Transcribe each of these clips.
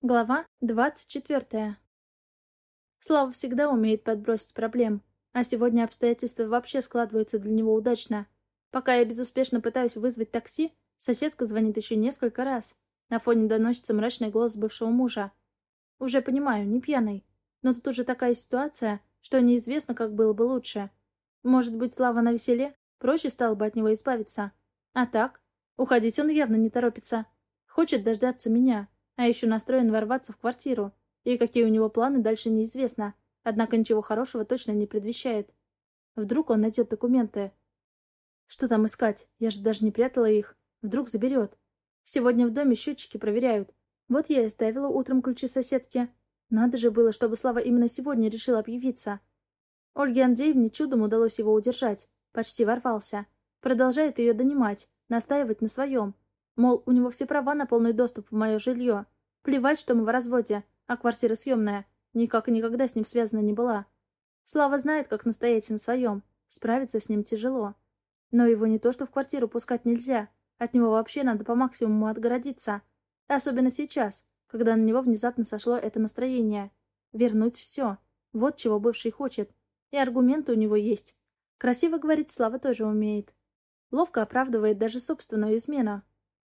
Глава двадцать четвертая. Слава всегда умеет подбросить проблем, а сегодня обстоятельства вообще складываются для него удачно. Пока я безуспешно пытаюсь вызвать такси, соседка звонит еще несколько раз. На фоне доносится мрачный голос бывшего мужа. Уже понимаю, не пьяный. Но тут уже такая ситуация, что неизвестно, как было бы лучше. Может быть, Слава на веселе? Проще стало бы от него избавиться. А так? Уходить он явно не торопится. Хочет дождаться меня. А еще настроен ворваться в квартиру. И какие у него планы, дальше неизвестно. Однако ничего хорошего точно не предвещает. Вдруг он найдет документы. Что там искать? Я же даже не прятала их. Вдруг заберет. Сегодня в доме счетчики проверяют. Вот я и оставила утром ключи соседки. Надо же было, чтобы Слава именно сегодня решил объявиться. Ольге Андреевне чудом удалось его удержать. Почти ворвался. Продолжает ее донимать, настаивать на своем. Мол, у него все права на полный доступ в мое жилье. Плевать, что мы в разводе, а квартира съемная. Никак и никогда с ним связана не была. Слава знает, как настоять на своем. Справиться с ним тяжело. Но его не то что в квартиру пускать нельзя. От него вообще надо по максимуму отгородиться. Особенно сейчас, когда на него внезапно сошло это настроение. Вернуть все. Вот чего бывший хочет. И аргументы у него есть. Красиво говорить Слава тоже умеет. Ловко оправдывает даже собственную измену.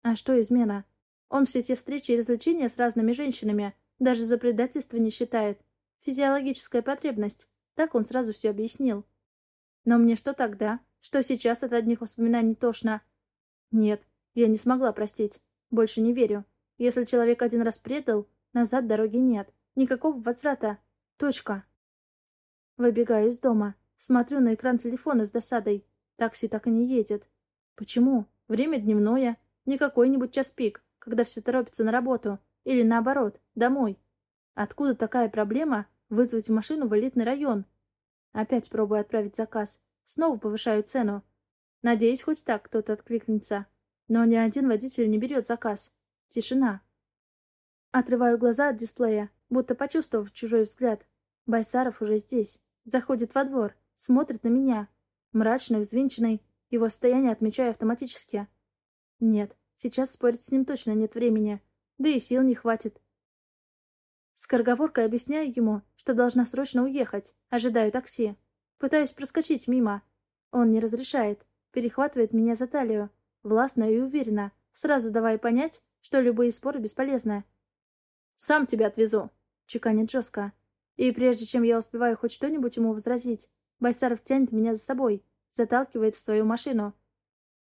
А что измена? Он все те встречи и развлечения с разными женщинами даже за предательство не считает. Физиологическая потребность. Так он сразу все объяснил. Но мне что тогда? Что сейчас от одних воспоминаний тошно? Нет, я не смогла простить. Больше не верю. Если человек один раз предал, назад дороги нет. Никакого возврата. Точка. Выбегаю из дома. Смотрю на экран телефона с досадой. Такси так и не едет. Почему? Время дневное. Не какой-нибудь час пик, когда все торопятся на работу. Или наоборот, домой. Откуда такая проблема вызвать машину в элитный район? Опять пробую отправить заказ. Снова повышаю цену. Надеюсь, хоть так кто-то откликнется. Но ни один водитель не берет заказ. Тишина. Отрываю глаза от дисплея, будто почувствовав чужой взгляд. Байсаров уже здесь. Заходит во двор. Смотрит на меня. Мрачный, взвинченный. Его состояние отмечаю автоматически. Нет, сейчас спорить с ним точно нет времени. Да и сил не хватит. Скороговоркой объясняю ему, что должна срочно уехать. Ожидаю такси. Пытаюсь проскочить мимо. Он не разрешает. Перехватывает меня за талию. Властно и уверенно. Сразу давая понять, что любые споры бесполезны. «Сам тебя отвезу», — чеканит жестко. И прежде чем я успеваю хоть что-нибудь ему возразить, Байсаров тянет меня за собой, заталкивает в свою машину.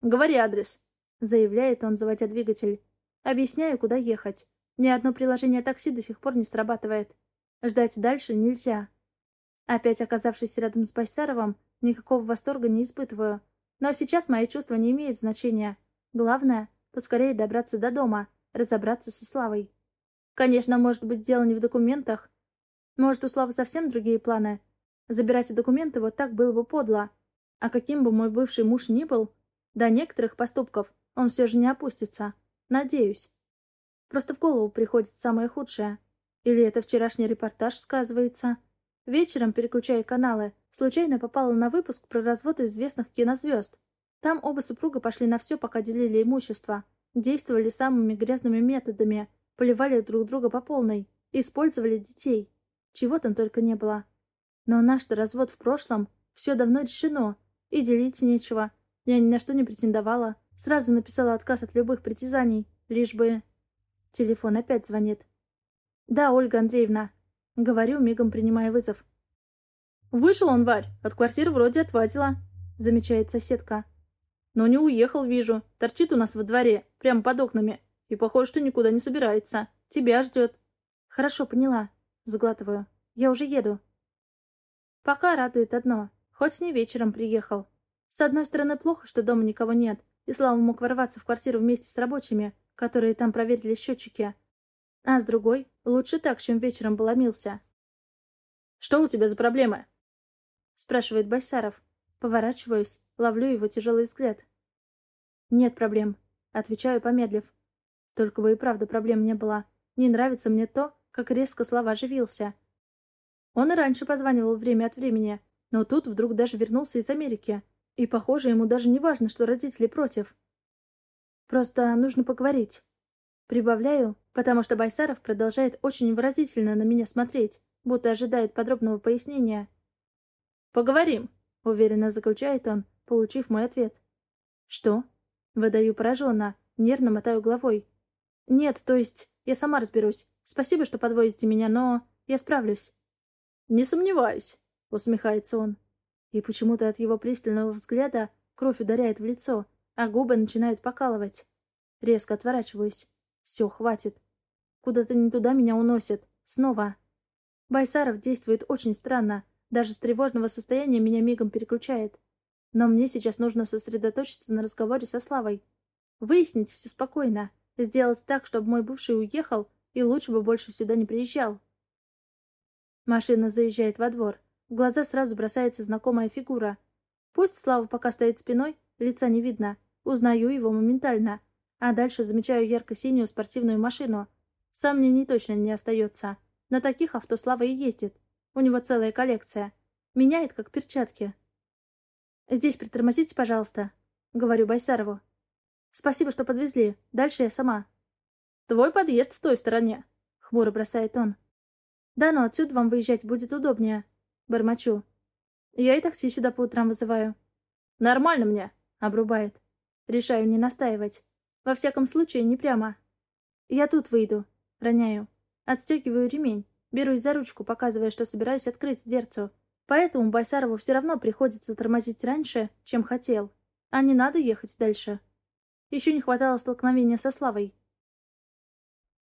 «Говори адрес», заявляет он, заводя двигатель. Объясняю, куда ехать. Ни одно приложение такси до сих пор не срабатывает. Ждать дальше нельзя. Опять оказавшись рядом с Байсаровым, никакого восторга не испытываю. Но сейчас мои чувства не имеют значения. Главное — поскорее добраться до дома, разобраться со Славой. Конечно, может быть, дело не в документах. Может, у Славы совсем другие планы. Забирать документы вот так было бы подло. А каким бы мой бывший муж ни был, до некоторых поступков он все же не опустится. Надеюсь. Просто в голову приходит самое худшее. Или это вчерашний репортаж сказывается? Вечером, переключая каналы, случайно попала на выпуск про развод известных кинозвезд. Там оба супруга пошли на все, пока делили имущество. Действовали самыми грязными методами, поливали друг друга по полной, использовали детей. Чего там только не было. Но наш-то развод в прошлом, все давно решено, и делить нечего. Я ни на что не претендовала. Сразу написала отказ от любых притязаний, лишь бы... Телефон опять звонит. «Да, Ольга Андреевна». Говорю, мигом принимая вызов. «Вышел он, Варь, от квартиры вроде отвадила», — замечает соседка. «Но не уехал, вижу. Торчит у нас во дворе, прямо под окнами. И похоже, что никуда не собирается. Тебя ждет». «Хорошо, поняла». Сглатываю. «Я уже еду». Пока радует одно. Хоть не вечером приехал. С одной стороны, плохо, что дома никого нет, и Слава мог ворваться в квартиру вместе с рабочими, которые там проверили счетчики. А с другой, лучше так, чем вечером бы ломился. «Что у тебя за проблемы?» спрашивает Байсаров. Поворачиваюсь, ловлю его тяжелый взгляд. «Нет проблем», — отвечаю, помедлив. Только бы и правда проблем не было. Не нравится мне то, как резко Слава оживился. Он и раньше позванивал время от времени, но тут вдруг даже вернулся из Америки. И, похоже, ему даже не важно, что родители против. Просто нужно поговорить. Прибавляю, потому что Байсаров продолжает очень выразительно на меня смотреть, будто ожидает подробного пояснения. «Поговорим», — уверенно заключает он, получив мой ответ. «Что?» — выдаю пораженно, нервно мотаю головой. «Нет, то есть, я сама разберусь. Спасибо, что подвозите меня, но я справлюсь». «Не сомневаюсь», — усмехается он. И почему-то от его пристального взгляда кровь ударяет в лицо, а губы начинают покалывать. Резко отворачиваюсь. Все, хватит. Куда-то не туда меня уносят. Снова. Байсаров действует очень странно. Даже с тревожного состояния меня мигом переключает. Но мне сейчас нужно сосредоточиться на разговоре со Славой. Выяснить все спокойно. Сделать так, чтобы мой бывший уехал, и лучше бы больше сюда не приезжал. Машина заезжает во двор. В глаза сразу бросается знакомая фигура. Пусть Слава пока стоит спиной, лица не видно. Узнаю его моментально. А дальше замечаю ярко-синюю спортивную машину. Сомнений точно не остается. На таких авто Слава и ездит. У него целая коллекция. Меняет, как перчатки. «Здесь притормозите, пожалуйста», — говорю Байсарову. «Спасибо, что подвезли. Дальше я сама». «Твой подъезд в той стороне», — хмуро бросает он. «Да, но отсюда вам выезжать будет удобнее», — бормочу. «Я и такси сюда по утрам вызываю». «Нормально мне», — обрубает. Решаю не настаивать. Во всяком случае, не прямо. Я тут выйду. Роняю. Отстегиваю ремень. Берусь за ручку, показывая, что собираюсь открыть дверцу. Поэтому Байсарову все равно приходится тормозить раньше, чем хотел. А не надо ехать дальше. Еще не хватало столкновения со Славой.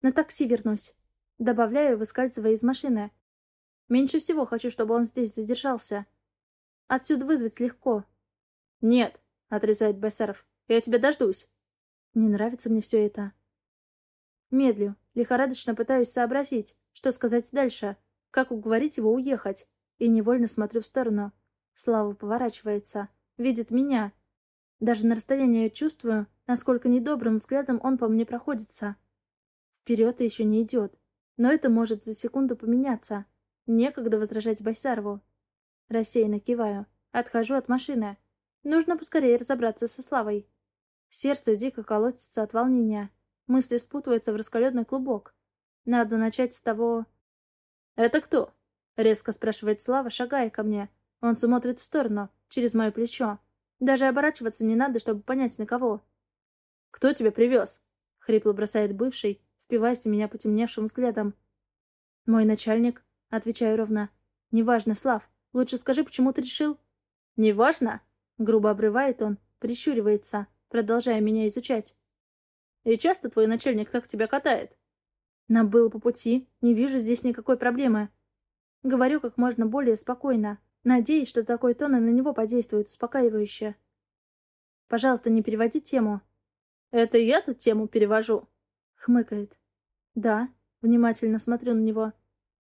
На такси вернусь. Добавляю, выскальзывая из машины. Меньше всего хочу, чтобы он здесь задержался. Отсюда вызвать легко. «Нет», — отрезает Байсаров. «Я тебя дождусь». Не нравится мне все это. Медлю, лихорадочно пытаюсь сообразить, что сказать дальше, как уговорить его уехать, и невольно смотрю в сторону. Слава поворачивается, видит меня. Даже на расстоянии чувствую, насколько недобрым взглядом он по мне проходится. Вперед еще не идет, но это может за секунду поменяться. Некогда возражать Байсарову. Рассеянно киваю, отхожу от машины. Нужно поскорее разобраться со Славой. Сердце дико колотится от волнения. Мысли спутываются в раскаленный клубок. Надо начать с того... «Это кто?» — резко спрашивает Слава, шагая ко мне. Он смотрит в сторону, через мое плечо. Даже оборачиваться не надо, чтобы понять, на кого. «Кто тебя привез?» — хрипло бросает бывший, впиваясь в меня потемневшим взглядом. «Мой начальник», — отвечаю ровно. «Неважно, Слав. Лучше скажи, почему ты решил?» «Неважно?» — грубо обрывает он, прищуривается продолжая меня изучать. «И часто твой начальник так тебя катает?» «Нам было по пути. Не вижу здесь никакой проблемы». Говорю как можно более спокойно, надеясь, что такой тон и на него подействует успокаивающе. «Пожалуйста, не переводи тему». «Это я-то тему перевожу?» — хмыкает. «Да». Внимательно смотрю на него.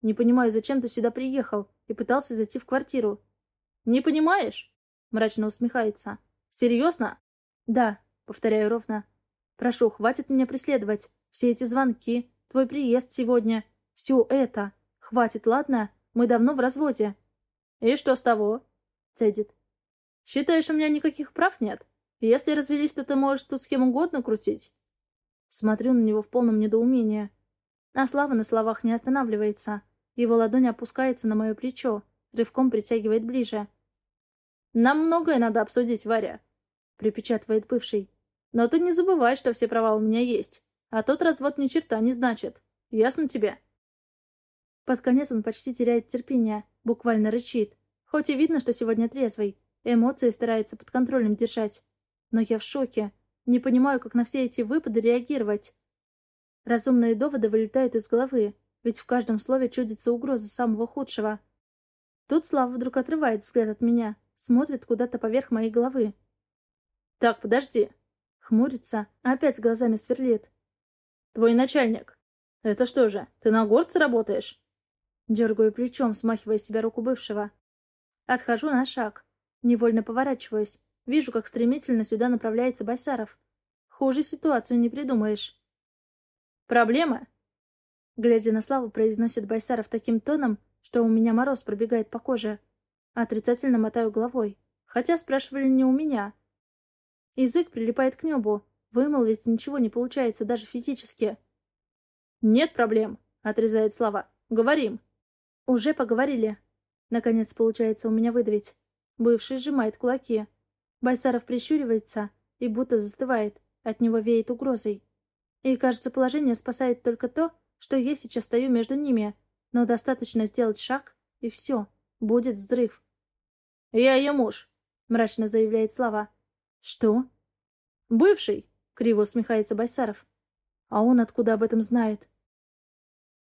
«Не понимаю, зачем ты сюда приехал и пытался зайти в квартиру?» «Не понимаешь?» — мрачно усмехается. «Серьезно?» «Да», — повторяю ровно. «Прошу, хватит меня преследовать. Все эти звонки, твой приезд сегодня. Все это. Хватит, ладно? Мы давно в разводе». «И что с того?» — цедит. «Считаешь, у меня никаких прав нет? Если развелись, то ты можешь тут с кем угодно крутить?» Смотрю на него в полном недоумении. А Слава на словах не останавливается. Его ладонь опускается на мое плечо, рывком притягивает ближе. «Нам многое надо обсудить, Варя припечатывает бывший. «Но ты не забывай, что все права у меня есть. А тот развод ни черта не значит. Ясно тебе?» Под конец он почти теряет терпение, буквально рычит. Хоть и видно, что сегодня трезвый. Эмоции старается под контролем держать. Но я в шоке. Не понимаю, как на все эти выпады реагировать. Разумные доводы вылетают из головы, ведь в каждом слове чудится угроза самого худшего. Тут Слава вдруг отрывает взгляд от меня, смотрит куда-то поверх моей головы. «Так, подожди». Хмурится, опять глазами сверлит. «Твой начальник. Это что же, ты на горце работаешь?» Дергаю плечом, смахивая с себя руку бывшего. Отхожу на шаг. Невольно поворачиваюсь. Вижу, как стремительно сюда направляется Байсаров. Хуже ситуацию не придумаешь. «Проблема?» Глядя на Славу, произносит Байсаров таким тоном, что у меня мороз пробегает по коже. Отрицательно мотаю головой. Хотя спрашивали не у меня, Язык прилипает к небу. Вымолвить ничего не получается даже физически. «Нет проблем», — отрезает Слава. «Говорим». «Уже поговорили». Наконец получается у меня выдавить. Бывший сжимает кулаки. Байсаров прищуривается и будто застывает. От него веет угрозой. И, кажется, положение спасает только то, что я сейчас стою между ними. Но достаточно сделать шаг, и все. Будет взрыв. «Я ее муж», — мрачно заявляет Слава. «Что?» «Бывший», — криво усмехается Байсаров. «А он откуда об этом знает?»